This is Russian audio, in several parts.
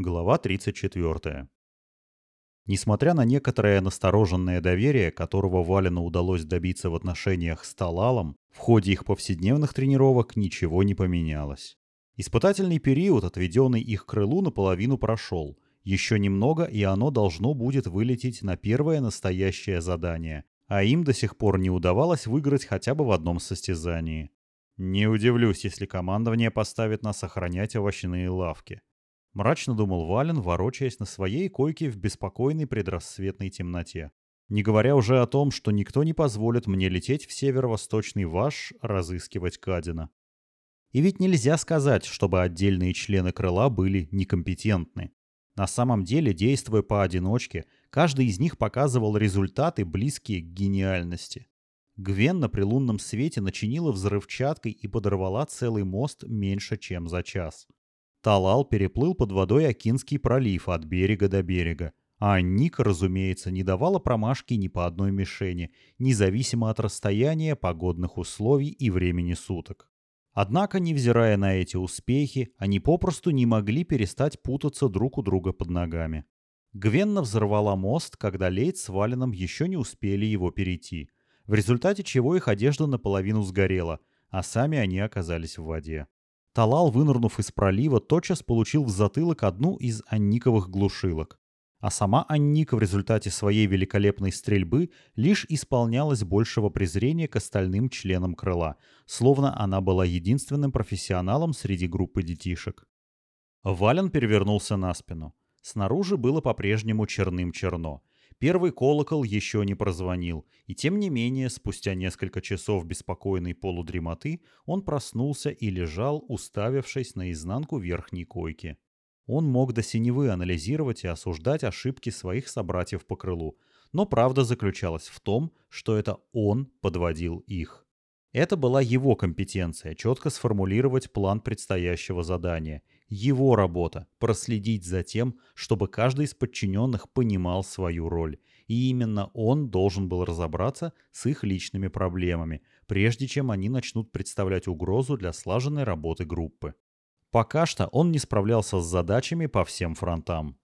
Глава 34. Несмотря на некоторое настороженное доверие, которого Валину удалось добиться в отношениях с Талалом, в ходе их повседневных тренировок ничего не поменялось. Испытательный период, отведенный их крылу, наполовину прошел. Еще немного, и оно должно будет вылететь на первое настоящее задание, а им до сих пор не удавалось выиграть хотя бы в одном состязании. Не удивлюсь, если командование поставит нас охранять овощные лавки. Мрачно думал Вален, ворочаясь на своей койке в беспокойной предрассветной темноте. Не говоря уже о том, что никто не позволит мне лететь в северо-восточный Ваш разыскивать Кадина. И ведь нельзя сказать, чтобы отдельные члены крыла были некомпетентны. На самом деле, действуя поодиночке, каждый из них показывал результаты, близкие к гениальности. Гвен при лунном свете начинила взрывчаткой и подорвала целый мост меньше, чем за час. Талал переплыл под водой Акинский пролив от берега до берега. А Ника, разумеется, не давала промашки ни по одной мишени, независимо от расстояния, погодных условий и времени суток. Однако, невзирая на эти успехи, они попросту не могли перестать путаться друг у друга под ногами. Гвенна взорвала мост, когда Лейд с Валином еще не успели его перейти, в результате чего их одежда наполовину сгорела, а сами они оказались в воде. Талал, вынырнув из пролива, тотчас получил в затылок одну из анниковых глушилок. А сама Анника в результате своей великолепной стрельбы лишь исполнялась большего презрения к остальным членам крыла, словно она была единственным профессионалом среди группы детишек. Вален перевернулся на спину. Снаружи было по-прежнему черным-черно. Первый колокол еще не прозвонил, и тем не менее, спустя несколько часов беспокойной полудремоты, он проснулся и лежал, уставившись на изнанку верхней койки. Он мог до синевы анализировать и осуждать ошибки своих собратьев по крылу, но правда заключалась в том, что это он подводил их. Это была его компетенция – четко сформулировать план предстоящего задания. Его работа – проследить за тем, чтобы каждый из подчиненных понимал свою роль. И именно он должен был разобраться с их личными проблемами, прежде чем они начнут представлять угрозу для слаженной работы группы. Пока что он не справлялся с задачами по всем фронтам.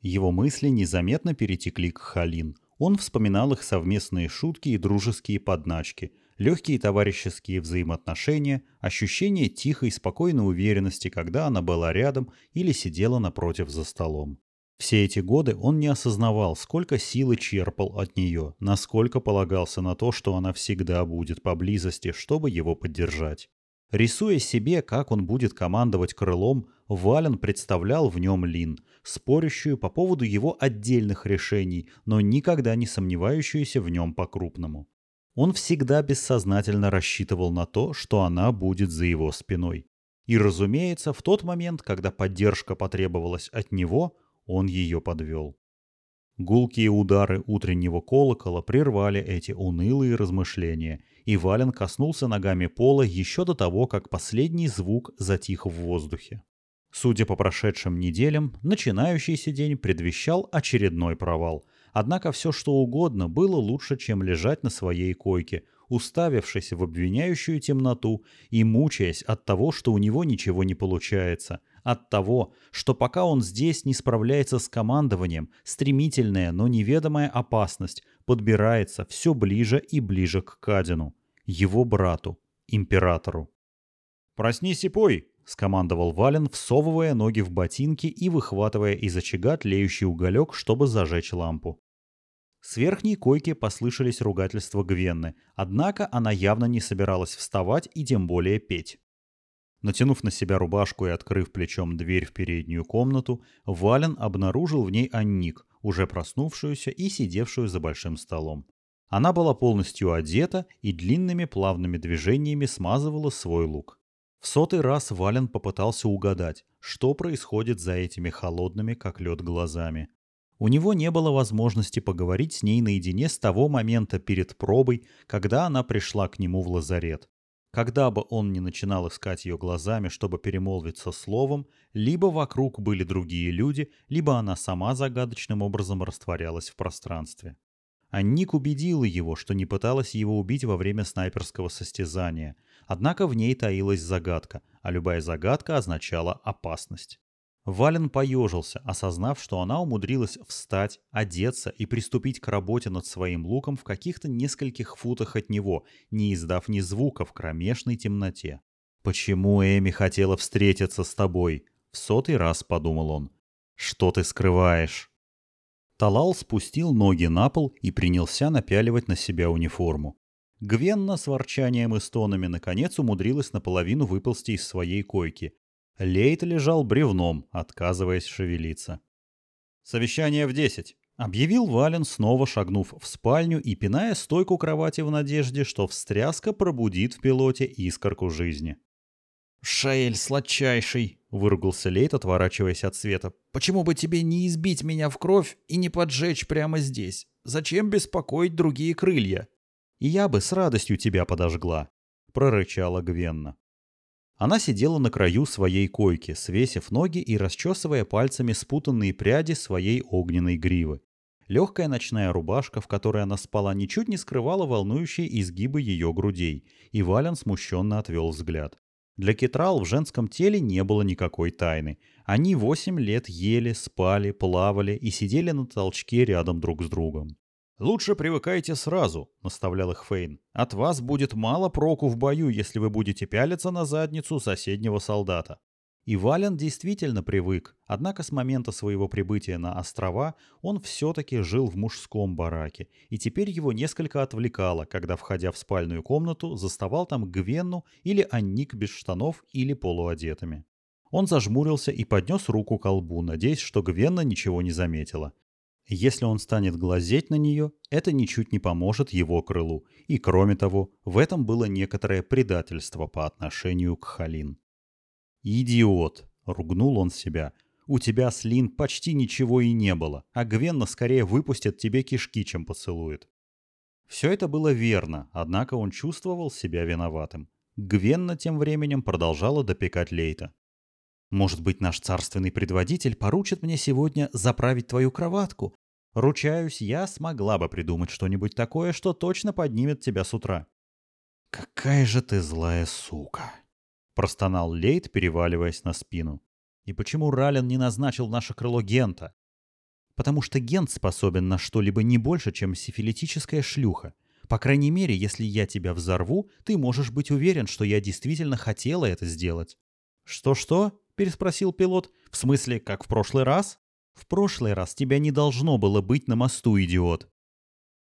Его мысли незаметно перетекли к Халин. Он вспоминал их совместные шутки и дружеские подначки – легкие товарищеские взаимоотношения, ощущение тихой, спокойной уверенности, когда она была рядом или сидела напротив за столом. Все эти годы он не осознавал, сколько силы черпал от нее, насколько полагался на то, что она всегда будет поблизости, чтобы его поддержать. Рисуя себе, как он будет командовать крылом, Вален представлял в нем Лин, спорящую по поводу его отдельных решений, но никогда не сомневающуюся в нем по-крупному. Он всегда бессознательно рассчитывал на то, что она будет за его спиной. И, разумеется, в тот момент, когда поддержка потребовалась от него, он ее подвел. Гулкие удары утреннего колокола прервали эти унылые размышления, и Вален коснулся ногами пола еще до того, как последний звук затих в воздухе. Судя по прошедшим неделям, начинающийся день предвещал очередной провал – Однако все что угодно было лучше, чем лежать на своей койке, уставившись в обвиняющую темноту и мучаясь от того, что у него ничего не получается, от того, что пока он здесь не справляется с командованием, стремительная, но неведомая опасность подбирается все ближе и ближе к Кадину, его брату, императору. «Проснись и пой!» — скомандовал Вален, всовывая ноги в ботинки и выхватывая из очага тлеющий уголек, чтобы зажечь лампу. С верхней койки послышались ругательства Гвенны, однако она явно не собиралась вставать и тем более петь. Натянув на себя рубашку и открыв плечом дверь в переднюю комнату, Вален обнаружил в ней Анник, уже проснувшуюся и сидевшую за большим столом. Она была полностью одета и длинными плавными движениями смазывала свой лук. В сотый раз Вален попытался угадать, что происходит за этими холодными, как лед, глазами. У него не было возможности поговорить с ней наедине с того момента перед пробой, когда она пришла к нему в лазарет. Когда бы он ни начинал искать ее глазами, чтобы перемолвиться словом, либо вокруг были другие люди, либо она сама загадочным образом растворялась в пространстве. А Ник убедила его, что не пыталась его убить во время снайперского состязания. Однако в ней таилась загадка, а любая загадка означала опасность. Вален поежился, осознав, что она умудрилась встать, одеться и приступить к работе над своим луком в каких-то нескольких футах от него, не издав ни звука в кромешной темноте. «Почему Эми хотела встретиться с тобой?» — в сотый раз подумал он. «Что ты скрываешь?» Талал спустил ноги на пол и принялся напяливать на себя униформу. Гвенна с ворчанием и стонами наконец умудрилась наполовину выползти из своей койки, Лейт лежал бревном, отказываясь шевелиться. «Совещание в десять», — объявил Вален, снова шагнув в спальню и пиная стойку кровати в надежде, что встряска пробудит в пилоте искорку жизни. «Шаэль сладчайший!» — выругался Лейт, отворачиваясь от света. «Почему бы тебе не избить меня в кровь и не поджечь прямо здесь? Зачем беспокоить другие крылья?» «И я бы с радостью тебя подожгла», — прорычала Гвенна. Она сидела на краю своей койки, свесив ноги и расчесывая пальцами спутанные пряди своей огненной гривы. Легкая ночная рубашка, в которой она спала, ничуть не скрывала волнующие изгибы ее грудей, и Вален смущенно отвел взгляд. Для Кетрал в женском теле не было никакой тайны. Они восемь лет ели, спали, плавали и сидели на толчке рядом друг с другом. «Лучше привыкайте сразу», — наставлял их Фейн. «От вас будет мало проку в бою, если вы будете пялиться на задницу соседнего солдата». И Вален действительно привык, однако с момента своего прибытия на острова он все-таки жил в мужском бараке, и теперь его несколько отвлекало, когда, входя в спальную комнату, заставал там Гвенну или Анник без штанов или полуодетыми. Он зажмурился и поднес руку к колбу, надеясь, что Гвенна ничего не заметила. Если он станет глазеть на нее, это ничуть не поможет его крылу, и кроме того, в этом было некоторое предательство по отношению к Халин. «Идиот!» — ругнул он себя. «У тебя с Лин почти ничего и не было, а Гвенна скорее выпустит тебе кишки, чем поцелует». Все это было верно, однако он чувствовал себя виноватым. Гвенна тем временем продолжала допекать Лейта. Может быть, наш царственный предводитель поручит мне сегодня заправить твою кроватку? Ручаюсь, я смогла бы придумать что-нибудь такое, что точно поднимет тебя с утра. Какая же ты злая сука! Простонал Лейт, переваливаясь на спину. И почему Рален не назначил наше крыло Гента? Потому что Гент способен на что-либо не больше, чем сифилитическая шлюха. По крайней мере, если я тебя взорву, ты можешь быть уверен, что я действительно хотела это сделать. Что-что? — переспросил пилот. «В смысле, как в прошлый раз?» «В прошлый раз тебя не должно было быть на мосту, идиот!»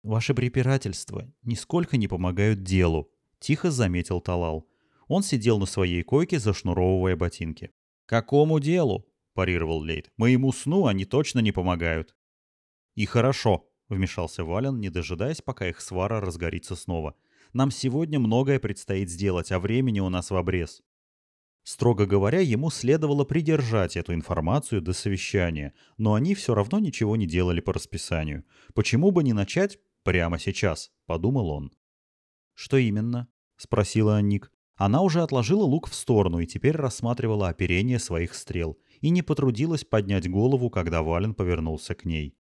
«Ваши препирательства нисколько не помогают делу», — тихо заметил Талал. Он сидел на своей койке, зашнуровывая ботинки. «Какому делу?» — парировал Лейт. «Моему сну они точно не помогают». «И хорошо», — вмешался Вален, не дожидаясь, пока их свара разгорится снова. «Нам сегодня многое предстоит сделать, а времени у нас в обрез». Строго говоря, ему следовало придержать эту информацию до совещания, но они все равно ничего не делали по расписанию. Почему бы не начать прямо сейчас, подумал он. Что именно? спросила Анник. Она уже отложила лук в сторону и теперь рассматривала оперение своих стрел и не потрудилась поднять голову, когда Вален повернулся к ней.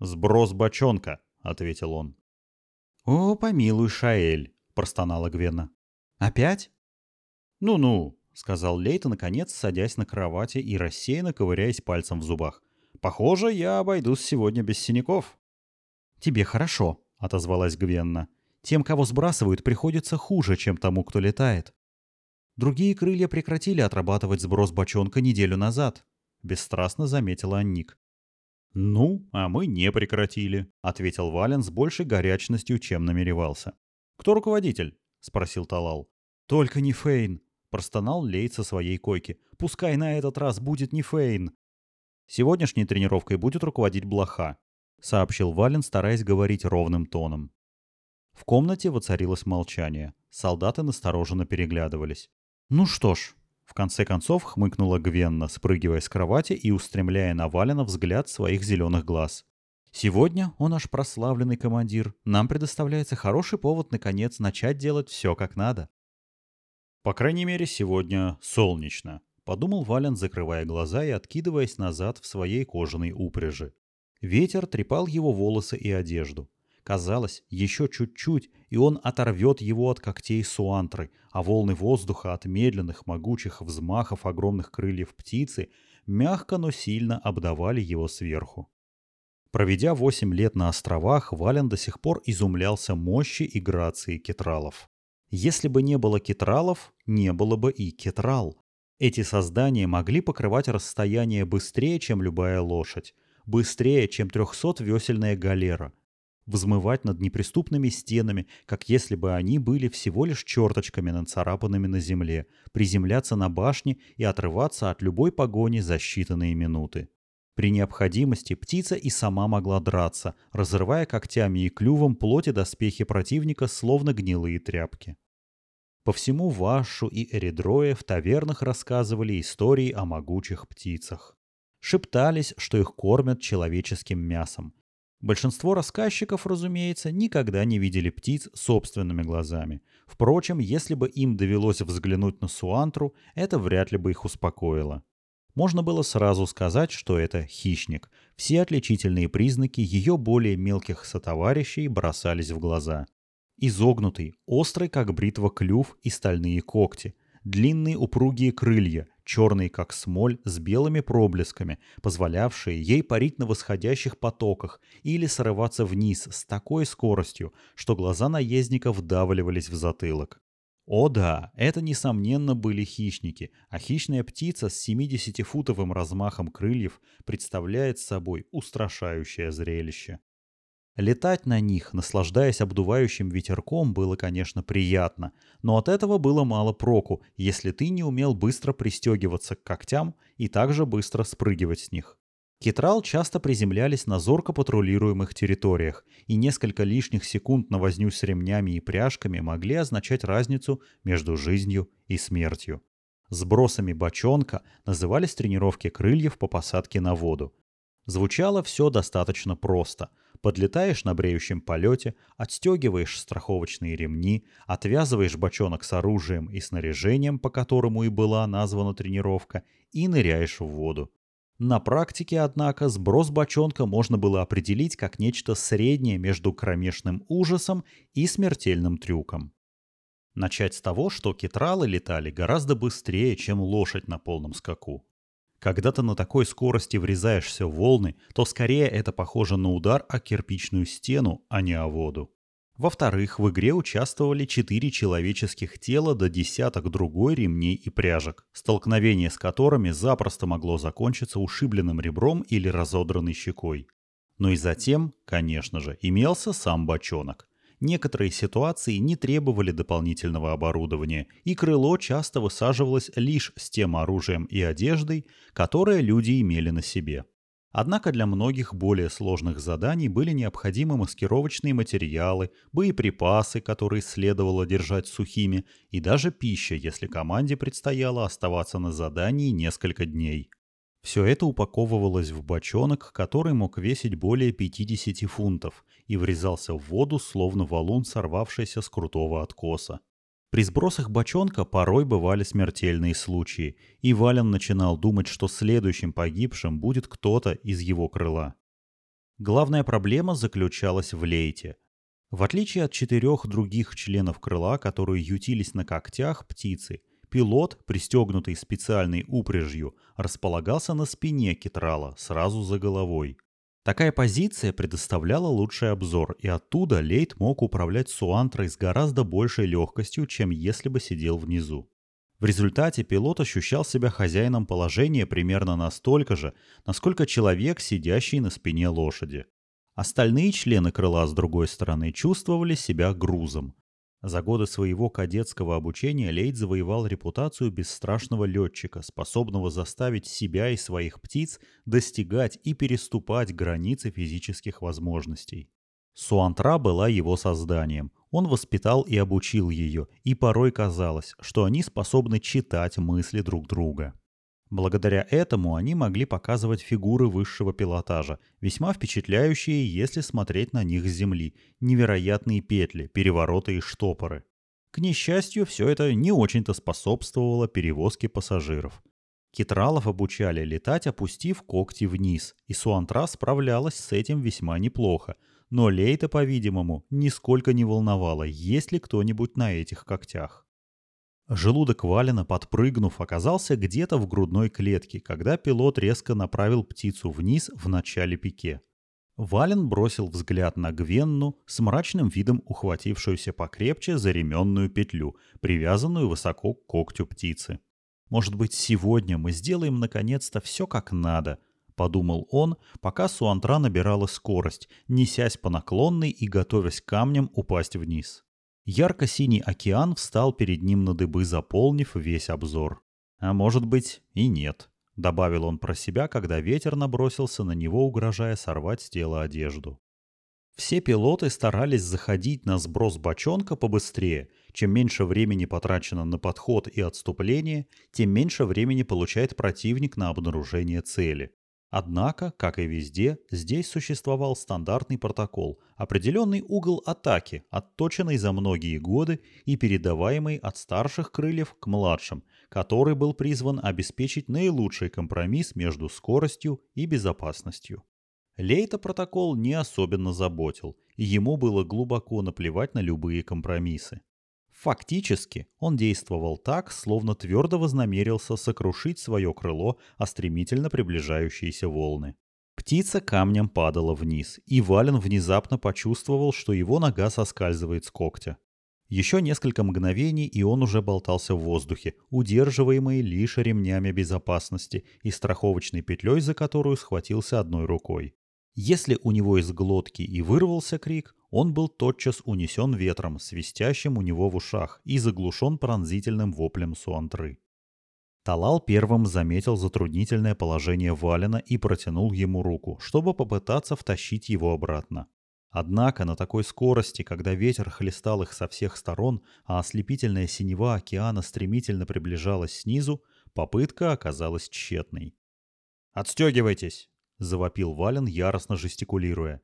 «Сброс бочонка», — ответил он. «О, помилуй, Шаэль», — простонала Гвена. «Опять?» «Ну-ну», — сказал Лейта, наконец, садясь на кровати и рассеянно ковыряясь пальцем в зубах. «Похоже, я обойдусь сегодня без синяков». «Тебе хорошо», — отозвалась Гвенна. «Тем, кого сбрасывают, приходится хуже, чем тому, кто летает». «Другие крылья прекратили отрабатывать сброс бочонка неделю назад», — бесстрастно заметила Анник. «Ну, а мы не прекратили», — ответил Вален с большей горячностью, чем намеревался. «Кто руководитель?» — спросил Талал. «Только не Фейн», Простонал Лейт со своей койки. «Пускай на этот раз будет не Фейн!» «Сегодняшней тренировкой будет руководить Блоха», — сообщил Вален, стараясь говорить ровным тоном. В комнате воцарилось молчание. Солдаты настороженно переглядывались. «Ну что ж», — в конце концов хмыкнула Гвенна, спрыгивая с кровати и устремляя на Валена взгляд своих зеленых глаз. «Сегодня, он наш прославленный командир, нам предоставляется хороший повод, наконец, начать делать все как надо». По крайней мере, сегодня солнечно, подумал Вален, закрывая глаза и откидываясь назад в своей кожаной упряжи. Ветер трепал его волосы и одежду. Казалось, еще чуть-чуть, и он оторвет его от когтей суантры, а волны воздуха от медленных, могучих взмахов огромных крыльев птицы мягко, но сильно обдавали его сверху. Проведя 8 лет на островах, Вален до сих пор изумлялся мощи и грации кетралов. Если бы не было кетралов, не было бы и кетрал. Эти создания могли покрывать расстояние быстрее, чем любая лошадь, быстрее, чем трехсотвесельная галера, взмывать над неприступными стенами, как если бы они были всего лишь черточками, нацарапанными на земле, приземляться на башни и отрываться от любой погони за считанные минуты. При необходимости птица и сама могла драться, разрывая когтями и клювом плоть и доспехи противника, словно гнилые тряпки. По всему Вашу и Эридрое в тавернах рассказывали истории о могучих птицах. Шептались, что их кормят человеческим мясом. Большинство рассказчиков, разумеется, никогда не видели птиц собственными глазами. Впрочем, если бы им довелось взглянуть на Суантру, это вряд ли бы их успокоило. Можно было сразу сказать, что это хищник. Все отличительные признаки ее более мелких сотоварищей бросались в глаза. Изогнутый, острый как бритва клюв и стальные когти, длинные упругие крылья, черные как смоль с белыми проблесками, позволявшие ей парить на восходящих потоках или срываться вниз с такой скоростью, что глаза наездника вдавливались в затылок. О да, это несомненно были хищники, а хищная птица с 70-футовым размахом крыльев представляет собой устрашающее зрелище. Летать на них, наслаждаясь обдувающим ветерком, было, конечно, приятно, но от этого было мало проку, если ты не умел быстро пристегиваться к когтям и также быстро спрыгивать с них. Кетрал часто приземлялись на зорко патрулируемых территориях, и несколько лишних секунд на возню с ремнями и пряжками могли означать разницу между жизнью и смертью. Сбросами бочонка назывались тренировки крыльев по посадке на воду. Звучало все достаточно просто – Подлетаешь на бреющем полете, отстегиваешь страховочные ремни, отвязываешь бочонок с оружием и снаряжением, по которому и была названа тренировка, и ныряешь в воду. На практике, однако, сброс бочонка можно было определить как нечто среднее между кромешным ужасом и смертельным трюком. Начать с того, что кетралы летали гораздо быстрее, чем лошадь на полном скаку. Когда ты на такой скорости врезаешься в волны, то скорее это похоже на удар о кирпичную стену, а не о воду. Во-вторых, в игре участвовали четыре человеческих тела до десяток другой ремней и пряжек, столкновение с которыми запросто могло закончиться ушибленным ребром или разодранной щекой. Но и затем, конечно же, имелся сам бочонок. Некоторые ситуации не требовали дополнительного оборудования, и крыло часто высаживалось лишь с тем оружием и одеждой, которое люди имели на себе. Однако для многих более сложных заданий были необходимы маскировочные материалы, боеприпасы, которые следовало держать сухими, и даже пища, если команде предстояло оставаться на задании несколько дней. Все это упаковывалось в бочонок, который мог весить более 50 фунтов, и врезался в воду, словно валун, сорвавшийся с крутого откоса. При сбросах бочонка порой бывали смертельные случаи, и Вален начинал думать, что следующим погибшим будет кто-то из его крыла. Главная проблема заключалась в лейте. В отличие от четырех других членов крыла, которые ютились на когтях птицы, пилот, пристегнутый специальной упряжью, располагался на спине китрала, сразу за головой. Такая позиция предоставляла лучший обзор, и оттуда Лейт мог управлять Суантрой с гораздо большей легкостью, чем если бы сидел внизу. В результате пилот ощущал себя хозяином положения примерно настолько же, насколько человек, сидящий на спине лошади. Остальные члены крыла, с другой стороны, чувствовали себя грузом. За годы своего кадетского обучения Лейд завоевал репутацию бесстрашного летчика, способного заставить себя и своих птиц достигать и переступать границы физических возможностей. Суантра была его созданием. Он воспитал и обучил ее, и порой казалось, что они способны читать мысли друг друга. Благодаря этому они могли показывать фигуры высшего пилотажа, весьма впечатляющие, если смотреть на них с земли, невероятные петли, перевороты и штопоры. К несчастью, все это не очень-то способствовало перевозке пассажиров. Китралов обучали летать, опустив когти вниз, и Суантра справлялась с этим весьма неплохо, но Лейта, по-видимому, нисколько не волновало, есть ли кто-нибудь на этих когтях. Желудок Валина, подпрыгнув, оказался где-то в грудной клетке, когда пилот резко направил птицу вниз в начале пике. Вален бросил взгляд на Гвенну с мрачным видом ухватившуюся покрепче за ременную петлю, привязанную высоко к когтю птицы. «Может быть, сегодня мы сделаем наконец-то все как надо», — подумал он, пока Суантра набирала скорость, несясь по наклонной и готовясь камнем упасть вниз. Ярко-синий океан встал перед ним на дыбы, заполнив весь обзор. А может быть и нет. — добавил он про себя, когда ветер набросился на него, угрожая сорвать с тела одежду. Все пилоты старались заходить на сброс бочонка побыстрее. Чем меньше времени потрачено на подход и отступление, тем меньше времени получает противник на обнаружение цели. Однако, как и везде, здесь существовал стандартный протокол, определенный угол атаки, отточенный за многие годы и передаваемый от старших крыльев к младшим, который был призван обеспечить наилучший компромисс между скоростью и безопасностью. Лейта протокол не особенно заботил, и ему было глубоко наплевать на любые компромиссы. Фактически он действовал так, словно твердо вознамерился сокрушить свое крыло о стремительно приближающиеся волны. Птица камнем падала вниз, и Вален внезапно почувствовал, что его нога соскальзывает с когтя. Еще несколько мгновений, и он уже болтался в воздухе, удерживаемый лишь ремнями безопасности и страховочной петлей, за которую схватился одной рукой. Если у него из глотки и вырвался крик, он был тотчас унесен ветром, свистящим у него в ушах, и заглушен пронзительным воплем Суантры. Талал первым заметил затруднительное положение Валена и протянул ему руку, чтобы попытаться втащить его обратно. Однако на такой скорости, когда ветер хлестал их со всех сторон, а ослепительная синева океана стремительно приближалась снизу, попытка оказалась тщетной. «Отстегивайтесь!» — завопил Вален, яростно жестикулируя.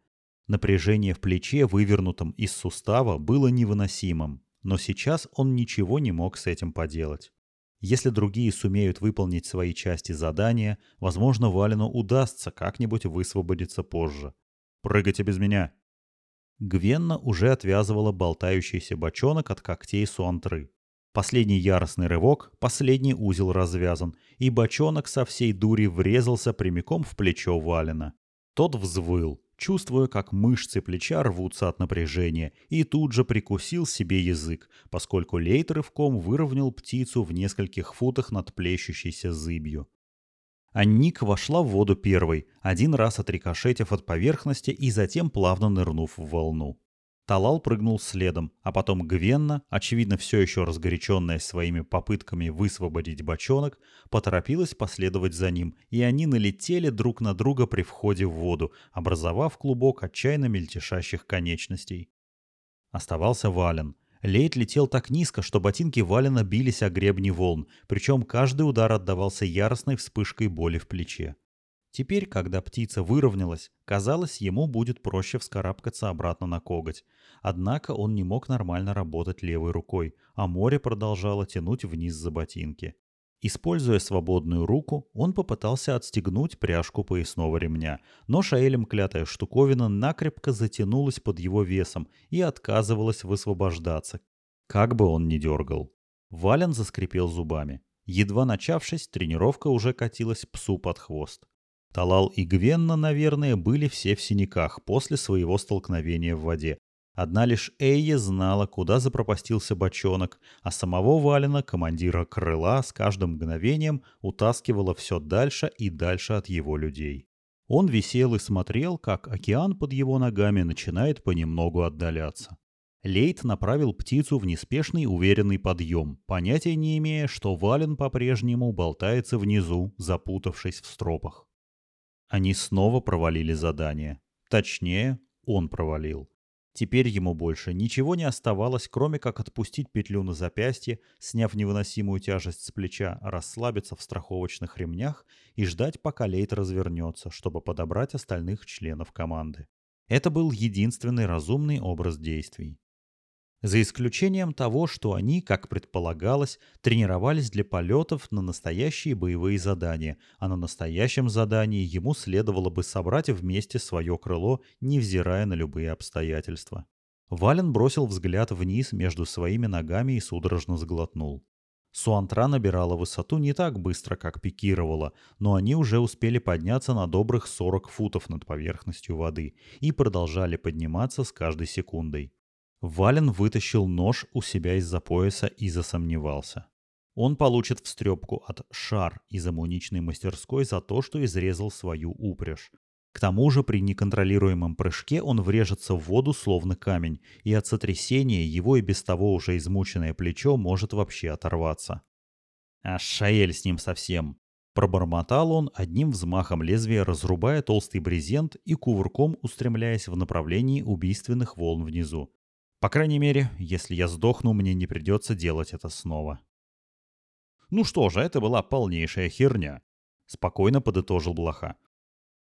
Напряжение в плече, вывернутом из сустава, было невыносимым, но сейчас он ничего не мог с этим поделать. Если другие сумеют выполнить свои части задания, возможно, Валину удастся как-нибудь высвободиться позже. «Прыгайте без меня!» Гвенна уже отвязывала болтающийся бочонок от когтей Суантры. Последний яростный рывок, последний узел развязан, и бочонок со всей дури врезался прямиком в плечо Валина. Тот взвыл, чувствуя, как мышцы плеча рвутся от напряжения, и тут же прикусил себе язык, поскольку Лейт рывком выровнял птицу в нескольких футах над плещущейся зыбью. А Ник вошла в воду первой, один раз отрикошетив от поверхности и затем плавно нырнув в волну. Талал прыгнул следом, а потом Гвенна, очевидно все еще разгоряченная своими попытками высвободить бочонок, поторопилась последовать за ним, и они налетели друг на друга при входе в воду, образовав клубок отчаянно мельтешащих конечностей. Оставался Вален. Лейт летел так низко, что ботинки Валена бились о гребни волн, причем каждый удар отдавался яростной вспышкой боли в плече. Теперь, когда птица выровнялась, казалось, ему будет проще вскарабкаться обратно на коготь. Однако он не мог нормально работать левой рукой, а море продолжало тянуть вниз за ботинки. Используя свободную руку, он попытался отстегнуть пряжку поясного ремня, но шаэлем клятая штуковина накрепко затянулась под его весом и отказывалась высвобождаться, как бы он ни дергал. Вален заскрипел зубами. Едва начавшись, тренировка уже катилась псу под хвост. Талал и Гвенна, наверное, были все в синяках после своего столкновения в воде. Одна лишь Эйя знала, куда запропастился бочонок, а самого Валина, командира крыла, с каждым мгновением утаскивала все дальше и дальше от его людей. Он висел и смотрел, как океан под его ногами начинает понемногу отдаляться. Лейт направил птицу в неспешный уверенный подъем, понятия не имея, что Вален по-прежнему болтается внизу, запутавшись в стропах. Они снова провалили задание. Точнее, он провалил. Теперь ему больше ничего не оставалось, кроме как отпустить петлю на запястье, сняв невыносимую тяжесть с плеча, расслабиться в страховочных ремнях и ждать, пока Лейт развернется, чтобы подобрать остальных членов команды. Это был единственный разумный образ действий. За исключением того, что они, как предполагалось, тренировались для полетов на настоящие боевые задания, а на настоящем задании ему следовало бы собрать вместе свое крыло, невзирая на любые обстоятельства. Вален бросил взгляд вниз между своими ногами и судорожно сглотнул. Суантра набирала высоту не так быстро, как пикировала, но они уже успели подняться на добрых 40 футов над поверхностью воды и продолжали подниматься с каждой секундой. Вален вытащил нож у себя из-за пояса и засомневался. Он получит встрепку от шар из амуничной мастерской за то, что изрезал свою упряжь. К тому же при неконтролируемом прыжке он врежется в воду словно камень, и от сотрясения его и без того уже измученное плечо может вообще оторваться. А Шаэль с ним совсем. Пробормотал он, одним взмахом лезвия разрубая толстый брезент и кувырком устремляясь в направлении убийственных волн внизу. По крайней мере, если я сдохну, мне не придется делать это снова. Ну что же, это была полнейшая херня. Спокойно подытожил Блоха.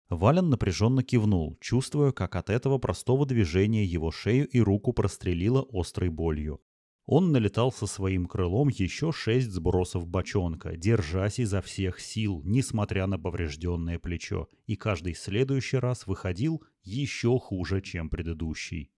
Вален напряженно кивнул, чувствуя, как от этого простого движения его шею и руку прострелило острой болью. Он налетал со своим крылом еще шесть сбросов бочонка, держась изо всех сил, несмотря на поврежденное плечо, и каждый следующий раз выходил еще хуже, чем предыдущий.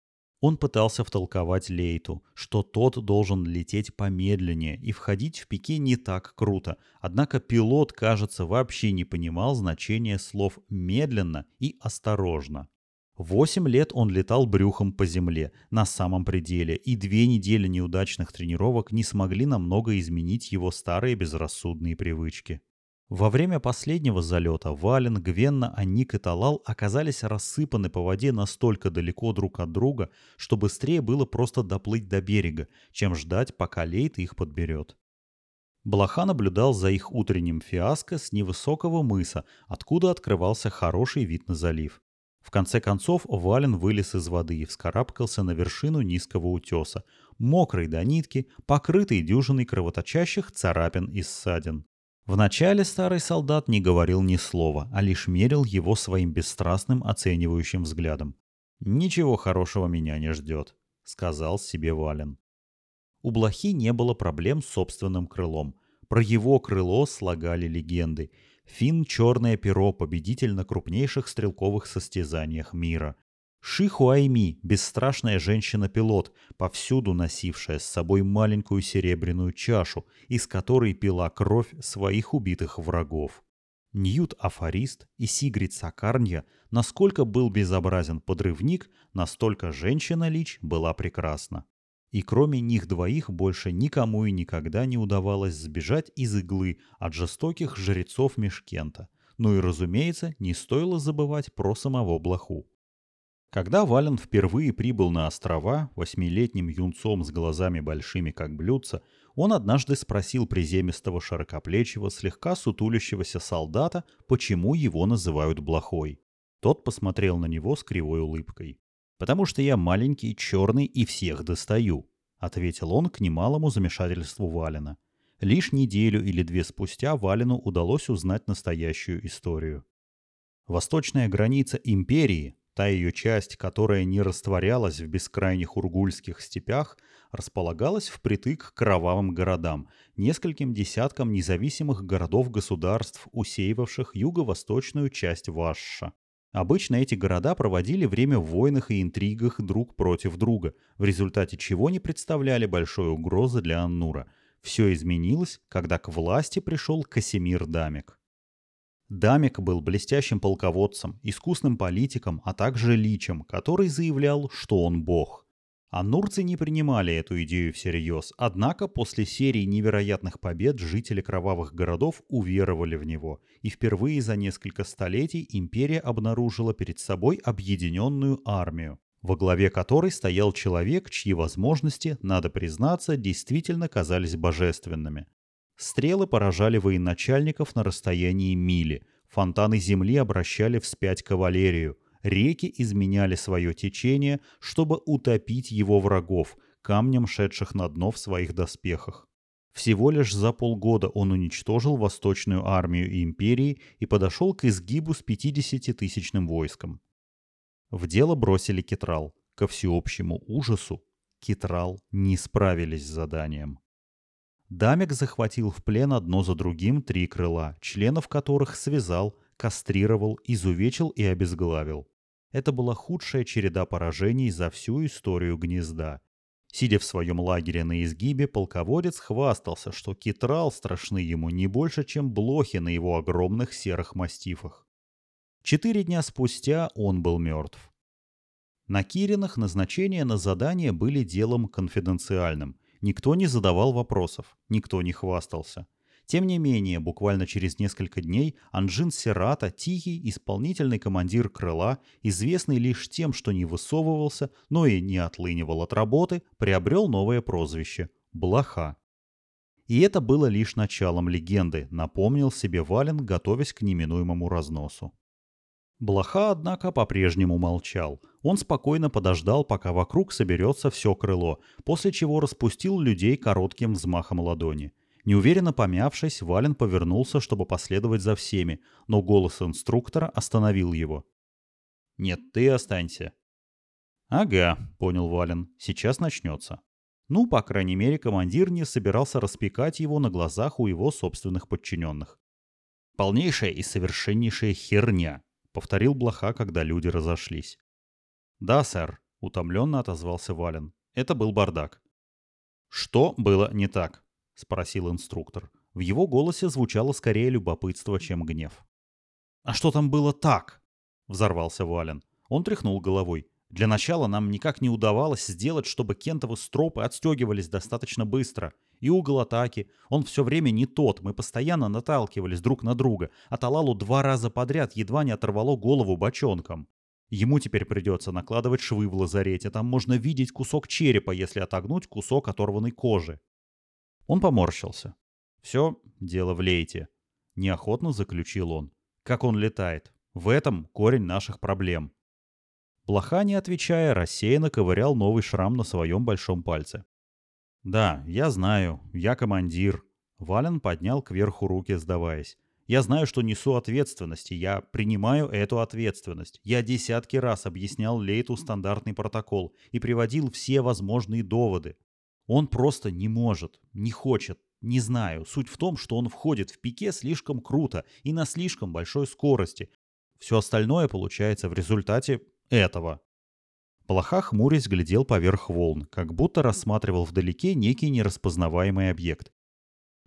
Он пытался втолковать Лейту, что тот должен лететь помедленнее и входить в пике не так круто, однако пилот, кажется, вообще не понимал значения слов «медленно» и «осторожно». Восемь лет он летал брюхом по земле, на самом пределе, и две недели неудачных тренировок не смогли намного изменить его старые безрассудные привычки. Во время последнего залета Вален, Гвенна, Аник и Талал оказались рассыпаны по воде настолько далеко друг от друга, что быстрее было просто доплыть до берега, чем ждать, пока Лейт их подберет. Блоха наблюдал за их утренним фиаско с невысокого мыса, откуда открывался хороший вид на залив. В конце концов Вален вылез из воды и вскарабкался на вершину низкого утеса, мокрый до нитки, покрытый дюжиной кровоточащих царапин и ссадин. Вначале старый солдат не говорил ни слова, а лишь мерил его своим бесстрастным оценивающим взглядом. «Ничего хорошего меня не ждет», — сказал себе Вален. У Блохи не было проблем с собственным крылом. Про его крыло слагали легенды. Фин черное перо, победитель на крупнейших стрелковых состязаниях мира. Шихуайми, бесстрашная женщина-пилот, повсюду носившая с собой маленькую серебряную чашу, из которой пила кровь своих убитых врагов. Ньют Афорист и Сигрид Сакарнья, насколько был безобразен подрывник, настолько женщина Лич была прекрасна. И кроме них двоих больше никому и никогда не удавалось сбежать из иглы от жестоких жрецов Мешкента. Ну и разумеется, не стоило забывать про самого Блоху. Когда Вален впервые прибыл на острова, восьмилетним юнцом с глазами большими как блюдца, он однажды спросил приземистого широкоплечего, слегка сутулящегося солдата, почему его называют блохой. Тот посмотрел на него с кривой улыбкой. «Потому что я маленький, черный и всех достаю», — ответил он к немалому замешательству Валена. Лишь неделю или две спустя Валену удалось узнать настоящую историю. Восточная граница империи, Та ее часть, которая не растворялась в бескрайних ургульских степях, располагалась впритык к кровавым городам, нескольким десяткам независимых городов-государств, усеивавших юго-восточную часть Вашша. Обычно эти города проводили время в войнах и интригах друг против друга, в результате чего не представляли большой угрозы для Аннура. Все изменилось, когда к власти пришел Касимир Дамик. Дамик был блестящим полководцем, искусным политиком, а также личем, который заявлял, что он бог. А нурцы не принимали эту идею всерьез, однако после серии невероятных побед жители кровавых городов уверовали в него, и впервые за несколько столетий империя обнаружила перед собой объединенную армию, во главе которой стоял человек, чьи возможности, надо признаться, действительно казались божественными. Стрелы поражали военачальников на расстоянии мили, фонтаны земли обращали вспять кавалерию, реки изменяли свое течение, чтобы утопить его врагов, камнем шедших на дно в своих доспехах. Всего лишь за полгода он уничтожил восточную армию империи и подошел к изгибу с 50-тысячным войском. В дело бросили Китрал. Ко всеобщему ужасу Китрал не справились с заданием. Дамик захватил в плен одно за другим три крыла, членов которых связал, кастрировал, изувечил и обезглавил. Это была худшая череда поражений за всю историю гнезда. Сидя в своем лагере на изгибе, полководец хвастался, что китрал страшны ему не больше, чем блохи на его огромных серых мастифах. Четыре дня спустя он был мертв. На Киринах назначения на задание были делом конфиденциальным. Никто не задавал вопросов, никто не хвастался. Тем не менее, буквально через несколько дней Анжин Серата, тихий, исполнительный командир крыла, известный лишь тем, что не высовывался, но и не отлынивал от работы, приобрел новое прозвище – Блоха. И это было лишь началом легенды, напомнил себе Вален, готовясь к неминуемому разносу. Блоха, однако, по-прежнему молчал. Он спокойно подождал, пока вокруг соберется все крыло, после чего распустил людей коротким взмахом ладони – Неуверенно помявшись, Вален повернулся, чтобы последовать за всеми, но голос инструктора остановил его. «Нет, ты останься». «Ага», — понял Вален, — «сейчас начнется». Ну, по крайней мере, командир не собирался распекать его на глазах у его собственных подчиненных. «Полнейшая и совершеннейшая херня», — повторил Блоха, когда люди разошлись. «Да, сэр», — утомленно отозвался Вален. «Это был бардак». «Что было не так?» — спросил инструктор. В его голосе звучало скорее любопытство, чем гнев. «А что там было так?» — взорвался Вален. Он тряхнул головой. «Для начала нам никак не удавалось сделать, чтобы кентовы стропы отстегивались достаточно быстро. И угол атаки. Он все время не тот. Мы постоянно наталкивались друг на друга. А Талалу два раза подряд едва не оторвало голову бочонком. Ему теперь придется накладывать швы в лазарете. Там можно видеть кусок черепа, если отогнуть кусок оторванной кожи. Он поморщился. «Все дело в лейте», — неохотно заключил он. «Как он летает. В этом корень наших проблем». Плоха, не отвечая, рассеянно ковырял новый шрам на своем большом пальце. «Да, я знаю. Я командир». Вален поднял кверху руки, сдаваясь. «Я знаю, что несу ответственность, и я принимаю эту ответственность. Я десятки раз объяснял Лейту стандартный протокол и приводил все возможные доводы. Он просто не может, не хочет, не знаю. Суть в том, что он входит в пике слишком круто и на слишком большой скорости. Все остальное получается в результате этого. Плоха хмурясь глядел поверх волн, как будто рассматривал вдалеке некий нераспознаваемый объект.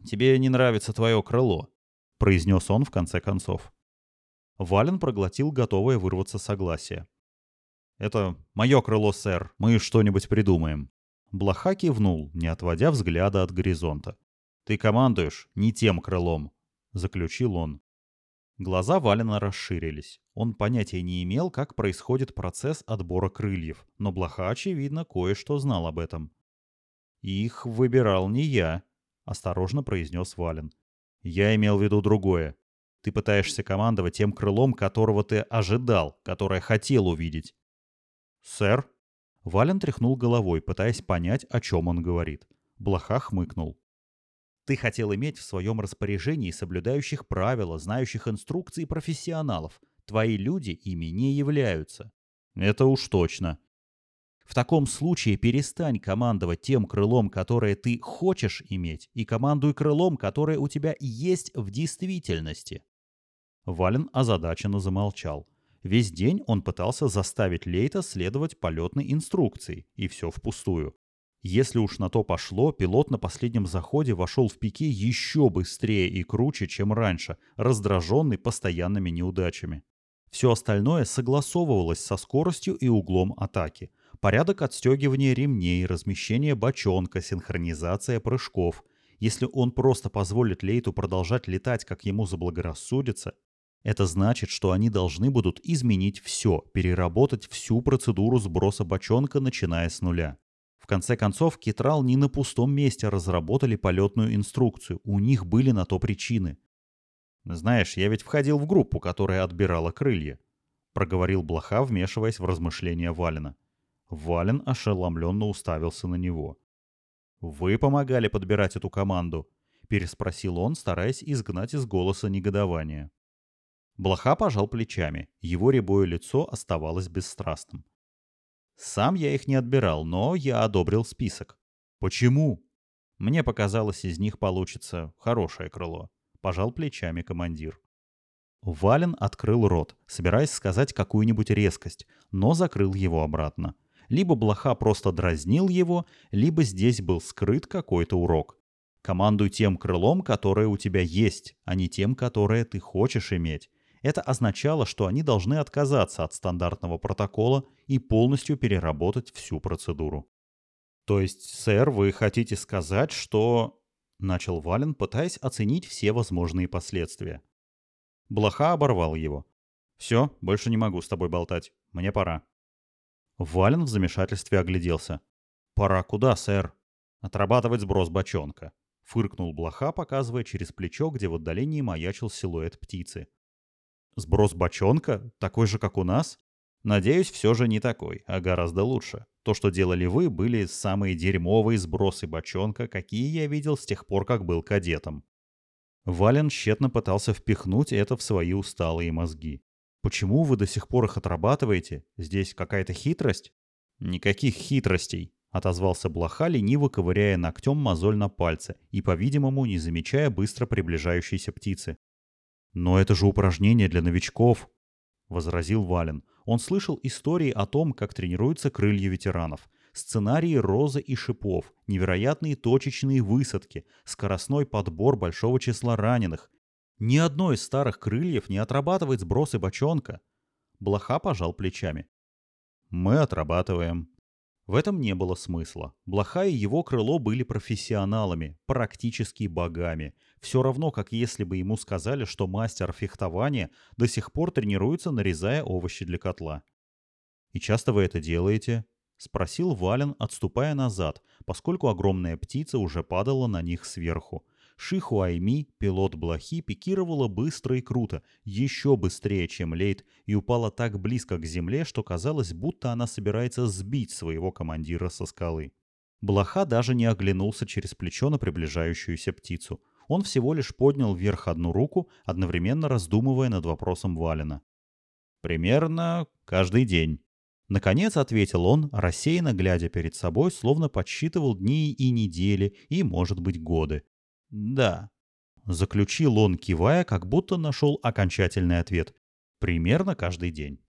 «Тебе не нравится твое крыло», — произнес он в конце концов. Вален проглотил готовое вырваться согласие. «Это мое крыло, сэр. Мы что-нибудь придумаем». Блоха кивнул, не отводя взгляда от горизонта. «Ты командуешь не тем крылом», — заключил он. Глаза Валена расширились. Он понятия не имел, как происходит процесс отбора крыльев, но Блоха, очевидно, кое-что знал об этом. «Их выбирал не я», — осторожно произнес Вален. «Я имел в виду другое. Ты пытаешься командовать тем крылом, которого ты ожидал, которое хотел увидеть». «Сэр?» Вален тряхнул головой, пытаясь понять, о чем он говорит. Блоха хмыкнул. «Ты хотел иметь в своем распоряжении соблюдающих правила, знающих инструкции профессионалов. Твои люди ими не являются». «Это уж точно», в таком случае перестань командовать тем крылом, которое ты хочешь иметь, и командуй крылом, которое у тебя есть в действительности. Вален озадаченно замолчал. Весь день он пытался заставить Лейта следовать полетной инструкции, и все впустую. Если уж на то пошло, пилот на последнем заходе вошел в пике еще быстрее и круче, чем раньше, раздраженный постоянными неудачами. Все остальное согласовывалось со скоростью и углом атаки. Порядок отстегивания ремней, размещение бочонка, синхронизация прыжков. Если он просто позволит Лейту продолжать летать, как ему заблагорассудится, это значит, что они должны будут изменить все, переработать всю процедуру сброса бочонка, начиная с нуля. В конце концов, Китрал не на пустом месте разработали полетную инструкцию, у них были на то причины. «Знаешь, я ведь входил в группу, которая отбирала крылья», — проговорил Блоха, вмешиваясь в размышления Валина. Вален ошеломленно уставился на него. «Вы помогали подбирать эту команду?» — переспросил он, стараясь изгнать из голоса негодование. Блоха пожал плечами, его рябое лицо оставалось бесстрастным. Сам я их не отбирал, но я одобрил список. Почему? Мне показалось, из них получится хорошее крыло. Пожал плечами командир. Вален открыл рот, собираясь сказать какую-нибудь резкость, но закрыл его обратно. Либо блоха просто дразнил его, либо здесь был скрыт какой-то урок. Командуй тем крылом, которое у тебя есть, а не тем, которое ты хочешь иметь. Это означало, что они должны отказаться от стандартного протокола и полностью переработать всю процедуру. «То есть, сэр, вы хотите сказать, что...» — начал Вален, пытаясь оценить все возможные последствия. Блоха оборвал его. «Все, больше не могу с тобой болтать. Мне пора». Вален в замешательстве огляделся. «Пора куда, сэр?» «Отрабатывать сброс бочонка», — фыркнул Блоха, показывая через плечо, где в отдалении маячил силуэт птицы. «Сброс бочонка? Такой же, как у нас?» «Надеюсь, все же не такой, а гораздо лучше. То, что делали вы, были самые дерьмовые сбросы бочонка, какие я видел с тех пор, как был кадетом». Вален тщетно пытался впихнуть это в свои усталые мозги. Почему вы до сих пор их отрабатываете? Здесь какая-то хитрость? Никаких хитростей, отозвался Блоха, лениво ковыряя ногтем мозоль на пальце и, по-видимому, не замечая быстро приближающейся птицы. Но это же упражнение для новичков, возразил Вален. Он слышал истории о том, как тренируются крылья ветеранов, сценарии розы и шипов, невероятные точечные высадки, скоростной подбор большого числа раненых, ни одно из старых крыльев не отрабатывает сбросы бочонка. Блоха пожал плечами. Мы отрабатываем. В этом не было смысла. Блоха и его крыло были профессионалами, практически богами. Все равно, как если бы ему сказали, что мастер фехтования до сих пор тренируется, нарезая овощи для котла. «И часто вы это делаете?» — спросил Вален, отступая назад, поскольку огромная птица уже падала на них сверху. Шихуайми, пилот блохи, пикировала быстро и круто, еще быстрее, чем Лейт, и упала так близко к земле, что казалось, будто она собирается сбить своего командира со скалы. Блоха даже не оглянулся через плечо на приближающуюся птицу. Он всего лишь поднял вверх одну руку, одновременно раздумывая над вопросом Валина. «Примерно каждый день». Наконец ответил он, рассеянно глядя перед собой, словно подсчитывал дни и недели, и, может быть, годы. «Да», — заключил он, кивая, как будто нашел окончательный ответ. «Примерно каждый день».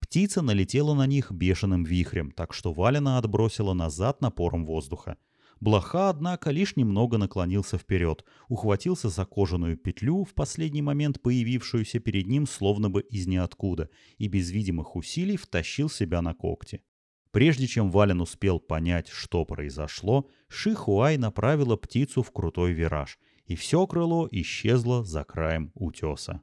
Птица налетела на них бешеным вихрем, так что Валина отбросила назад напором воздуха. Блоха, однако, лишь немного наклонился вперед, ухватился за кожаную петлю, в последний момент появившуюся перед ним словно бы из ниоткуда, и без видимых усилий втащил себя на когти. Прежде чем Вален успел понять, что произошло, Шихуай направила птицу в крутой вираж, и все крыло исчезло за краем утеса.